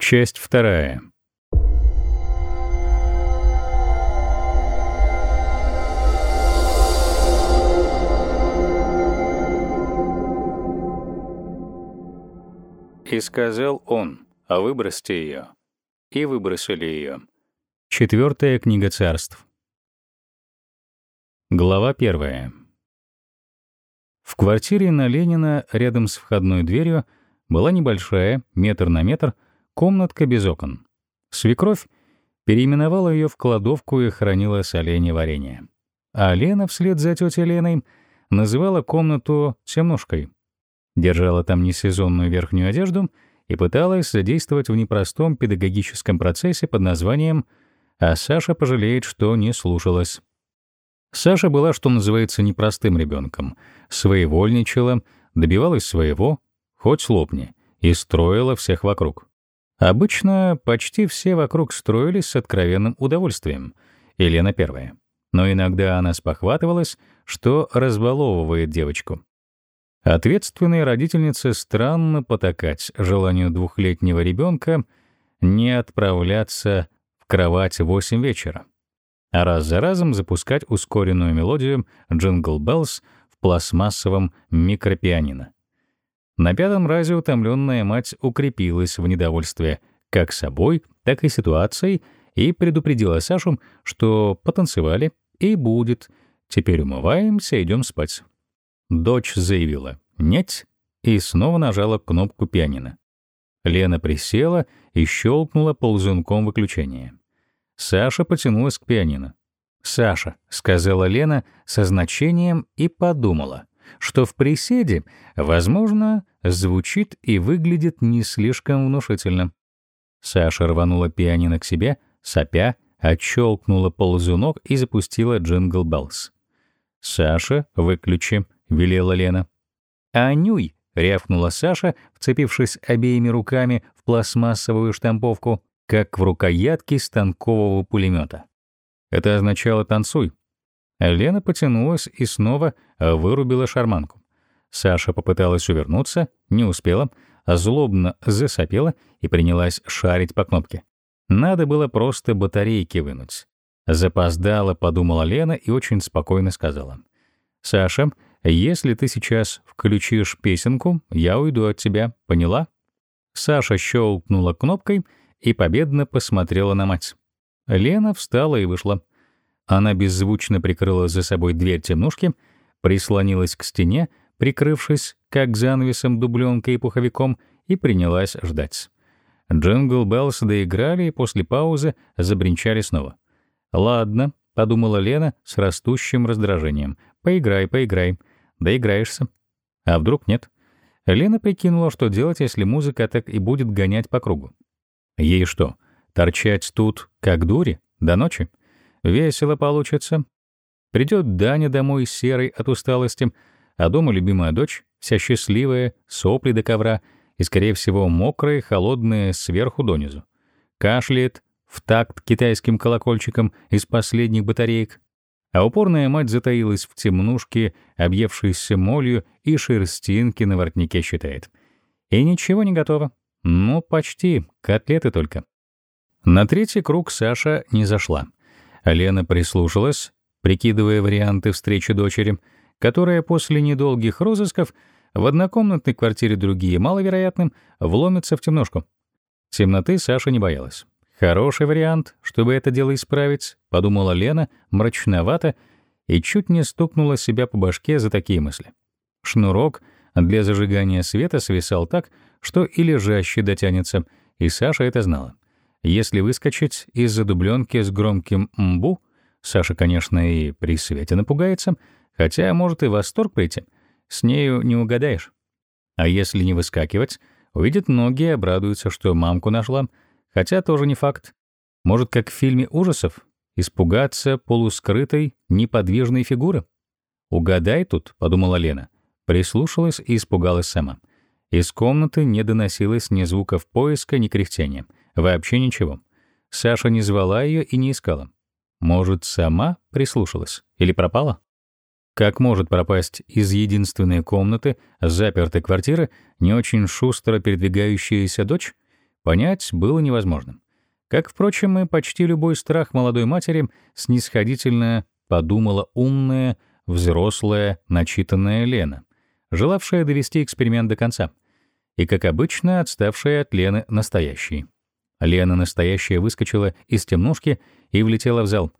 Часть вторая. И сказал он, а выбросьте ее. И выбросили ее. Четвертая книга царств. Глава первая. В квартире на Ленина рядом с входной дверью была небольшая, метр на метр, комнатка без окон. Свекровь переименовала ее в кладовку и хранила соленье варенье. А Лена вслед за тетей Леной называла комнату «темнушкой». Держала там несезонную верхнюю одежду и пыталась содействовать в непростом педагогическом процессе под названием «А Саша пожалеет, что не слушалась». Саша была, что называется, непростым ребенком, своевольничала, добивалась своего, хоть лопни, и строила всех вокруг. Обычно почти все вокруг строились с откровенным удовольствием, Елена первая. Но иногда она спохватывалась, что разбаловывает девочку. Ответственной родительнице странно потакать желанию двухлетнего ребенка не отправляться в кровать в 8 вечера а раз за разом запускать ускоренную мелодию «Jingle Bells» в пластмассовом микропианино. На пятом разе утомленная мать укрепилась в недовольстве как собой, так и ситуацией и предупредила Сашу, что потанцевали и будет. Теперь умываемся, идем спать. Дочь заявила «нет» и снова нажала кнопку пианино. Лена присела и щелкнула ползунком выключения. Саша потянулась к пианино. «Саша», — сказала Лена со значением и подумала, что в приседе, возможно, звучит и выглядит не слишком внушительно. Саша рванула пианино к себе, сопя, отщелкнула ползунок и запустила «Jingle Bells». «Саша, выключи», — велела Лена. «Анюй!» — рявкнула Саша, вцепившись обеими руками в пластмассовую штамповку как в рукоятке станкового пулемета. Это означало «танцуй». Лена потянулась и снова вырубила шарманку. Саша попыталась увернуться, не успела, злобно засопела и принялась шарить по кнопке. Надо было просто батарейки вынуть. Запоздала, подумала Лена и очень спокойно сказала. «Саша, если ты сейчас включишь песенку, я уйду от тебя, поняла?» Саша щелкнула кнопкой — и победно посмотрела на мать. Лена встала и вышла. Она беззвучно прикрыла за собой дверь темнушки, прислонилась к стене, прикрывшись, как занавесом, дубленкой и пуховиком, и принялась ждать. Jingle Bells доиграли и после паузы забренчали снова. «Ладно», — подумала Лена с растущим раздражением. «Поиграй, поиграй. Доиграешься». А вдруг нет? Лена прикинула, что делать, если музыка так и будет гонять по кругу. Ей что, торчать тут, как дури, до ночи? Весело получится. Придет Даня домой серой от усталости, а дома любимая дочь, вся счастливая, сопли до ковра и, скорее всего, мокрая, холодная сверху донизу. Кашляет в такт китайским колокольчиком из последних батареек, а упорная мать затаилась в темнушке, объевшейся молью и шерстинки на воротнике считает. И ничего не готово. Ну, почти, котлеты только. На третий круг Саша не зашла. Лена прислушалась, прикидывая варианты встречи дочери, которая после недолгих розысков в однокомнатной квартире другие маловероятным вломится в темнушку. Темноты Саша не боялась. Хороший вариант, чтобы это дело исправить, подумала Лена мрачновато и чуть не стукнула себя по башке за такие мысли. Шнурок для зажигания света свисал так, что и лежащий дотянется, и Саша это знала. Если выскочить из-за дубленки с громким «мбу», Саша, конечно, и при свете напугается, хотя может и восторг прийти. С нею не угадаешь. А если не выскакивать, увидят ноги и обрадуются, что мамку нашла, хотя тоже не факт. Может, как в фильме ужасов, испугаться полускрытой, неподвижной фигуры. «Угадай тут», — подумала Лена. Прислушалась и испугалась сама. Из комнаты не доносилось ни звуков поиска, ни кряхтения. Вообще ничего. Саша не звала ее и не искала. Может, сама прислушалась? Или пропала? Как может пропасть из единственной комнаты, запертой квартиры, не очень шустро передвигающаяся дочь? понять было невозможным. Как, впрочем, и почти любой страх молодой матери снисходительно подумала умная, взрослая, начитанная Лена, желавшая довести эксперимент до конца, и, как обычно, отставшая от Лены настоящей. Лена настоящая выскочила из темнушки и влетела в зал.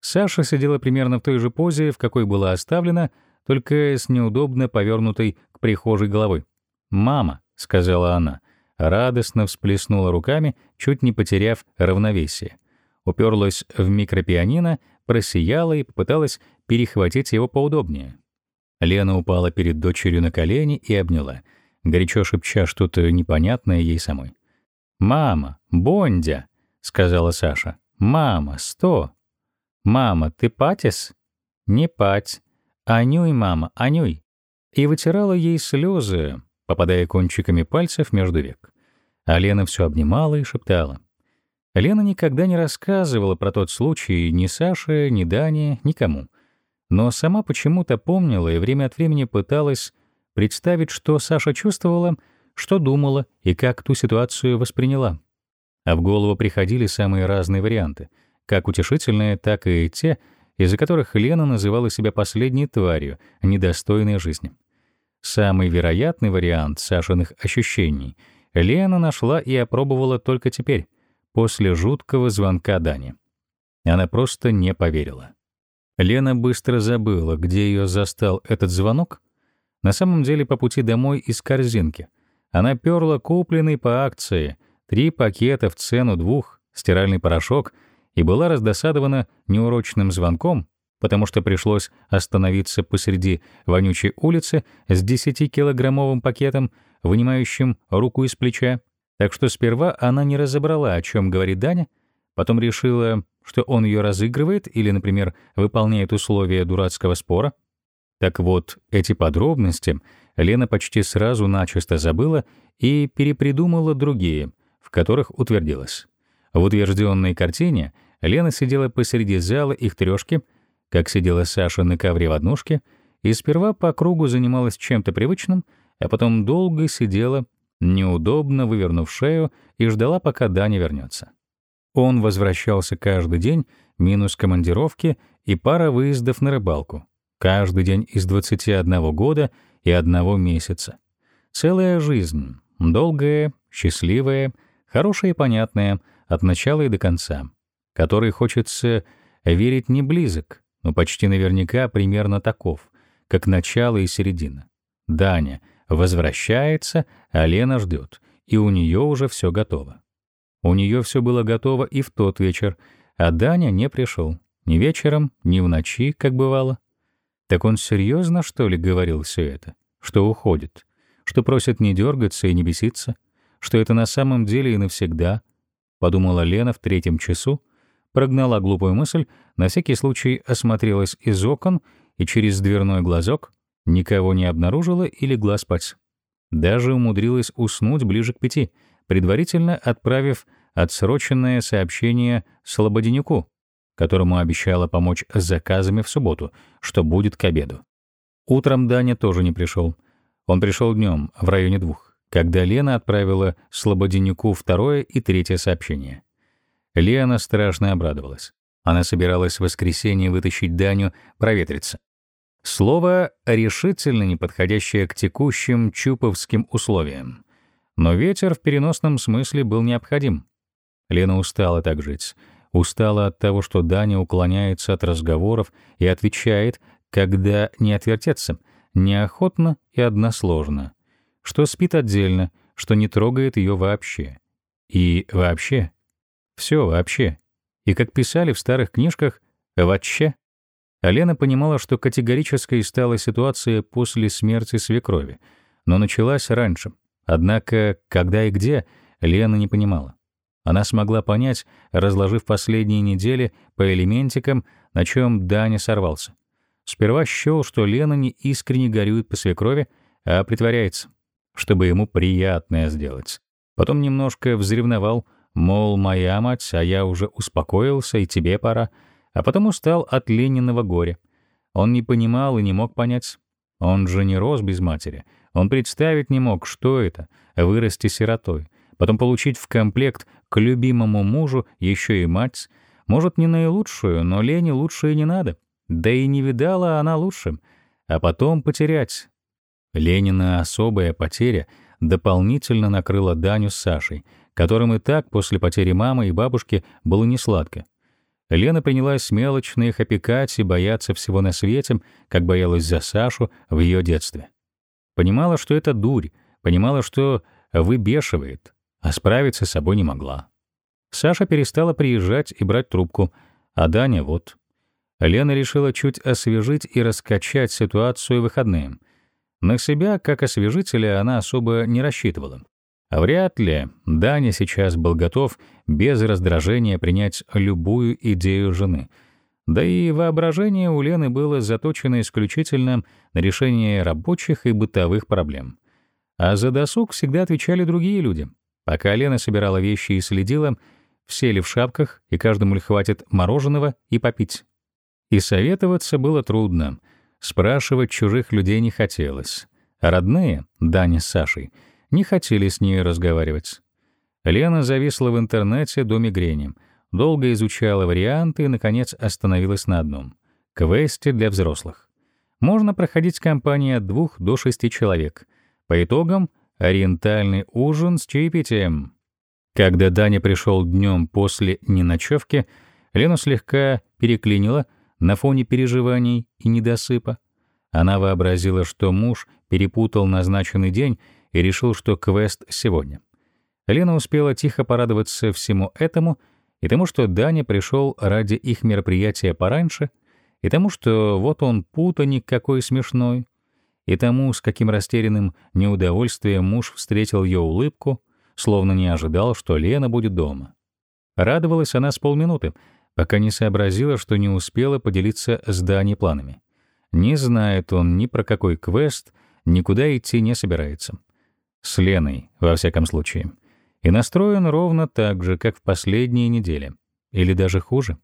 Саша сидела примерно в той же позе, в какой была оставлена, только с неудобно повернутой к прихожей головой. «Мама», — сказала она, радостно всплеснула руками, чуть не потеряв равновесие. Уперлась в микропианино, просияла и попыталась перехватить его поудобнее. Лена упала перед дочерью на колени и обняла, горячо шепча что-то непонятное ей самой. «Мама, Бондя!» — сказала Саша. «Мама, сто!» «Мама, ты патис?» «Не пать. Анюй, мама, анюй!» И вытирала ей слезы, попадая кончиками пальцев между век. А Лена все обнимала и шептала. Лена никогда не рассказывала про тот случай ни Саше, ни Дане, никому. Но сама почему-то помнила и время от времени пыталась представить, что Саша чувствовала, что думала и как ту ситуацию восприняла. А в голову приходили самые разные варианты, как утешительные, так и те, из-за которых Лена называла себя последней тварью, недостойной жизни. Самый вероятный вариант Сашиных ощущений Лена нашла и опробовала только теперь, после жуткого звонка Дани. Она просто не поверила. Лена быстро забыла, где ее застал этот звонок. На самом деле по пути домой из корзинки. Она перла купленный по акции, три пакета в цену двух, стиральный порошок и была раздосадована неурочным звонком, потому что пришлось остановиться посреди вонючей улицы с 10-килограммовым пакетом, вынимающим руку из плеча. Так что сперва она не разобрала, о чем говорит Даня, потом решила, что он ее разыгрывает или, например, выполняет условия дурацкого спора. Так вот, эти подробности Лена почти сразу начисто забыла и перепридумала другие, в которых утвердилась. В утвержденной картине Лена сидела посреди зала их трёшки — как сидела Саша на ковре в однушке, и сперва по кругу занималась чем-то привычным, а потом долго сидела, неудобно вывернув шею, и ждала, пока Даня вернется. Он возвращался каждый день, минус командировки и пара выездов на рыбалку. Каждый день из 21 года и одного месяца. Целая жизнь, долгая, счастливая, хорошая и понятная, от начала и до конца, которой хочется верить не близок, но почти наверняка примерно таков, как начало и середина. Даня возвращается, а Лена ждет, и у нее уже все готово. У нее все было готово и в тот вечер, а Даня не пришел. Ни вечером, ни в ночи, как бывало. Так он серьезно, что ли, говорил все это? Что уходит? Что просит не дергаться и не беситься? Что это на самом деле и навсегда? Подумала Лена в третьем часу, прогнала глупую мысль, на всякий случай осмотрелась из окон и через дверной глазок никого не обнаружила и легла спать. Даже умудрилась уснуть ближе к пяти, предварительно отправив отсроченное сообщение Слободенюку, которому обещала помочь с заказами в субботу, что будет к обеду. Утром Даня тоже не пришел. Он пришел днем, в районе двух, когда Лена отправила Слободенюку второе и третье сообщение. Лена страшно обрадовалась. Она собиралась в воскресенье вытащить Даню проветриться. Слово решительно не подходящее к текущим чуповским условиям. Но ветер в переносном смысле был необходим. Лена устала так жить. Устала от того, что Даня уклоняется от разговоров и отвечает, когда не отвертеться, неохотно и односложно, что спит отдельно, что не трогает ее вообще. И вообще все вообще. И как писали в старых книжках, вообще. Алена понимала, что категорической стала ситуация после смерти свекрови, но началась раньше. Однако, когда и где, Лена не понимала. Она смогла понять, разложив последние недели по элементикам, на чем Даня сорвался. Сперва счел, что Лена не искренне горюет по свекрови, а притворяется, чтобы ему приятное сделать. Потом немножко взревновал — Мол, моя мать, а я уже успокоился, и тебе пора. А потом устал от Лениного горя. Он не понимал и не мог понять. Он же не рос без матери. Он представить не мог, что это — вырасти сиротой, потом получить в комплект к любимому мужу еще и мать, может, не наилучшую, но Лене лучше и не надо. Да и не видала она лучше. А потом потерять. Ленина особая потеря дополнительно накрыла Даню с Сашей, которым и так после потери мамы и бабушки было несладко. Лена принялась мелочно их опекать и бояться всего на свете, как боялась за Сашу в ее детстве. Понимала, что это дурь, понимала, что выбешивает, а справиться с собой не могла. Саша перестала приезжать и брать трубку, а Даня вот. Лена решила чуть освежить и раскачать ситуацию выходные. На себя, как освежителя, она особо не рассчитывала. А вряд ли Даня сейчас был готов без раздражения принять любую идею жены. Да и воображение у Лены было заточено исключительно на решение рабочих и бытовых проблем. А за досуг всегда отвечали другие люди. Пока Лена собирала вещи и следила, все ли в шапках, и каждому ли хватит мороженого и попить. И советоваться было трудно, спрашивать чужих людей не хотелось. А родные, Даня с Сашей, не хотели с ней разговаривать. Лена зависла в интернете до мигрени, долго изучала варианты и, наконец, остановилась на одном — квесте для взрослых. Можно проходить компании от двух до шести человек. По итогам — ориентальный ужин с чаепитием. Когда Даня пришел днем после неночевки, Лену слегка переклинило на фоне переживаний и недосыпа. Она вообразила, что муж перепутал назначенный день и решил, что квест сегодня. Лена успела тихо порадоваться всему этому и тому, что Даня пришел ради их мероприятия пораньше, и тому, что вот он путаник какой смешной, и тому, с каким растерянным неудовольствием муж встретил ее улыбку, словно не ожидал, что Лена будет дома. Радовалась она с полминуты, пока не сообразила, что не успела поделиться с Даней планами. Не знает он ни про какой квест, никуда идти не собирается. С Леной, во всяком случае. И настроен ровно так же, как в последние недели. Или даже хуже.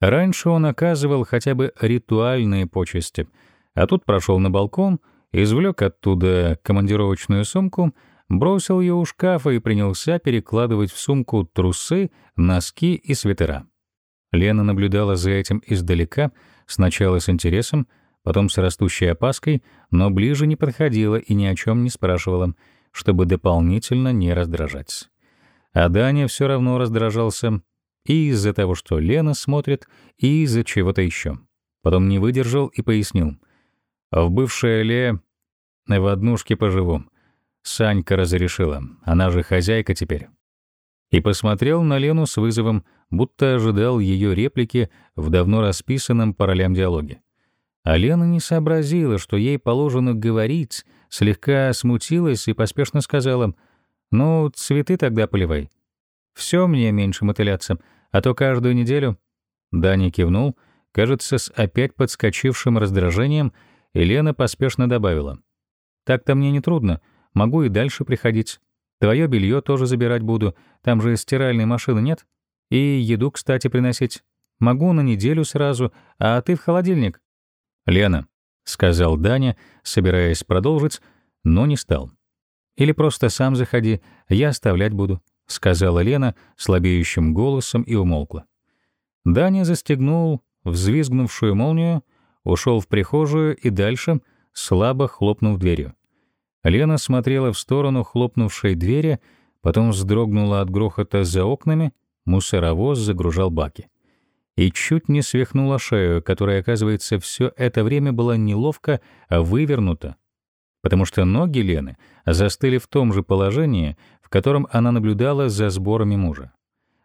Раньше он оказывал хотя бы ритуальные почести, а тут прошел на балкон, извлек оттуда командировочную сумку, бросил ее у шкафа и принялся перекладывать в сумку трусы, носки и свитера. Лена наблюдала за этим издалека, сначала с интересом, потом с растущей опаской, но ближе не подходила и ни о чем не спрашивала, чтобы дополнительно не раздражать. А Даня все равно раздражался и из-за того, что Лена смотрит, и из-за чего-то еще. Потом не выдержал и пояснил. «В бывшей Ле в однушке поживу. Санька разрешила, она же хозяйка теперь». И посмотрел на Лену с вызовом, будто ожидал ее реплики в давно расписанном по ролям диалоге. А Лена не сообразила, что ей положено говорить, слегка смутилась и поспешно сказала, «Ну, цветы тогда поливай. Все мне меньше мотыляться, а то каждую неделю...» Даня кивнул, кажется, с опять подскочившим раздражением, и Лена поспешно добавила, «Так-то мне не трудно, могу и дальше приходить. Твое белье тоже забирать буду, там же стиральной машины нет. И еду, кстати, приносить. Могу на неделю сразу, а ты в холодильник. «Лена», — сказал Даня, собираясь продолжить, но не стал. «Или просто сам заходи, я оставлять буду», — сказала Лена слабеющим голосом и умолкла. Даня застегнул взвизгнувшую молнию, ушел в прихожую и дальше, слабо хлопнув дверью. Лена смотрела в сторону хлопнувшей двери, потом вздрогнула от грохота за окнами, мусоровоз загружал баки и чуть не свихнула шею, которая, оказывается, все это время была неловко, а вывернута, потому что ноги Лены застыли в том же положении, в котором она наблюдала за сборами мужа.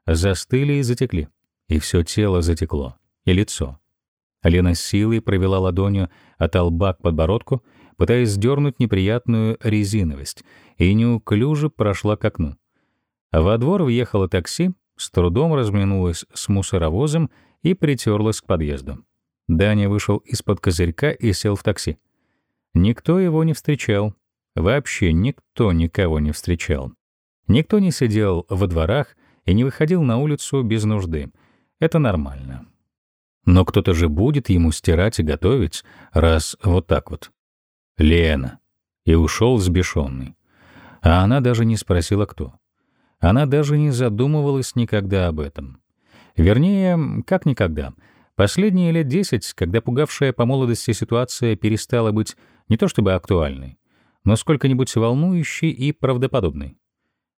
Застыли и затекли, и все тело затекло, и лицо. Лена силой провела ладонью от лба к подбородку, пытаясь сдернуть неприятную резиновость, и неуклюже прошла к окну. Во двор въехало такси, с трудом разминулась с мусоровозом и притерлась к подъезду. Даня вышел из-под козырька и сел в такси. Никто его не встречал. Вообще никто никого не встречал. Никто не сидел во дворах и не выходил на улицу без нужды. Это нормально. Но кто-то же будет ему стирать и готовить, раз вот так вот. Лена. И ушел сбешенный. А она даже не спросила, кто. Она даже не задумывалась никогда об этом. Вернее, как никогда. Последние лет десять, когда пугавшая по молодости ситуация перестала быть не то чтобы актуальной, но сколько-нибудь волнующей и правдоподобной.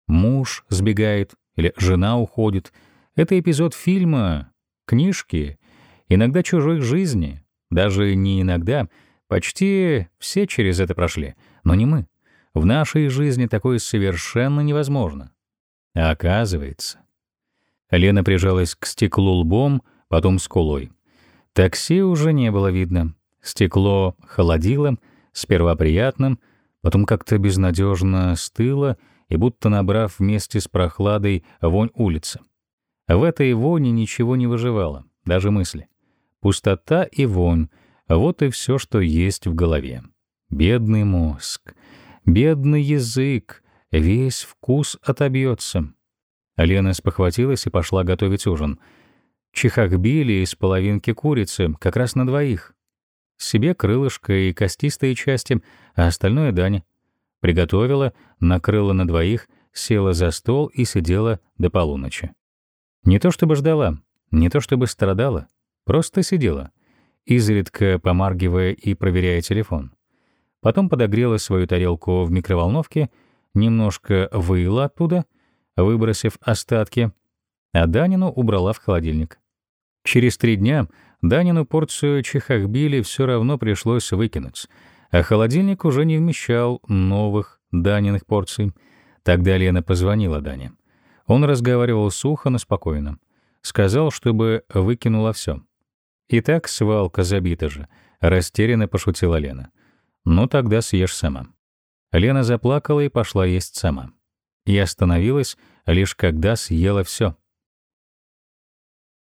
Муж сбегает или жена уходит — это эпизод фильма, книжки, иногда чужой жизни. Даже не иногда, почти все через это прошли, но не мы. В нашей жизни такое совершенно невозможно. А оказывается... Лена прижалась к стеклу лбом, потом скулой. Такси уже не было видно. Стекло холодило, сперва приятным, потом как-то безнадежно стыло и будто набрав вместе с прохладой вонь улицы. В этой воне ничего не выживало, даже мысли. Пустота и вонь — вот и все, что есть в голове. Бедный мозг, бедный язык, весь вкус отобьется. Лена спохватилась и пошла готовить ужин. Чехахбили из половинки курицы, как раз на двоих. Себе крылышко и костистые части, а остальное Даня. Приготовила, накрыла на двоих, села за стол и сидела до полуночи. Не то чтобы ждала, не то чтобы страдала, просто сидела, изредка помаргивая и проверяя телефон. Потом подогрела свою тарелку в микроволновке, немножко выила оттуда, выбросив остатки, а Данину убрала в холодильник. Через три дня Данину порцию чехахбили все равно пришлось выкинуть, а холодильник уже не вмещал новых Даниных порций. Тогда Лена позвонила Дане. Он разговаривал сухо, но спокойно. Сказал, чтобы выкинула все. «И так свалка забита же», — растерянно пошутила Лена. «Ну тогда съешь сама». Лена заплакала и пошла есть сама. И остановилась, лишь когда съела все.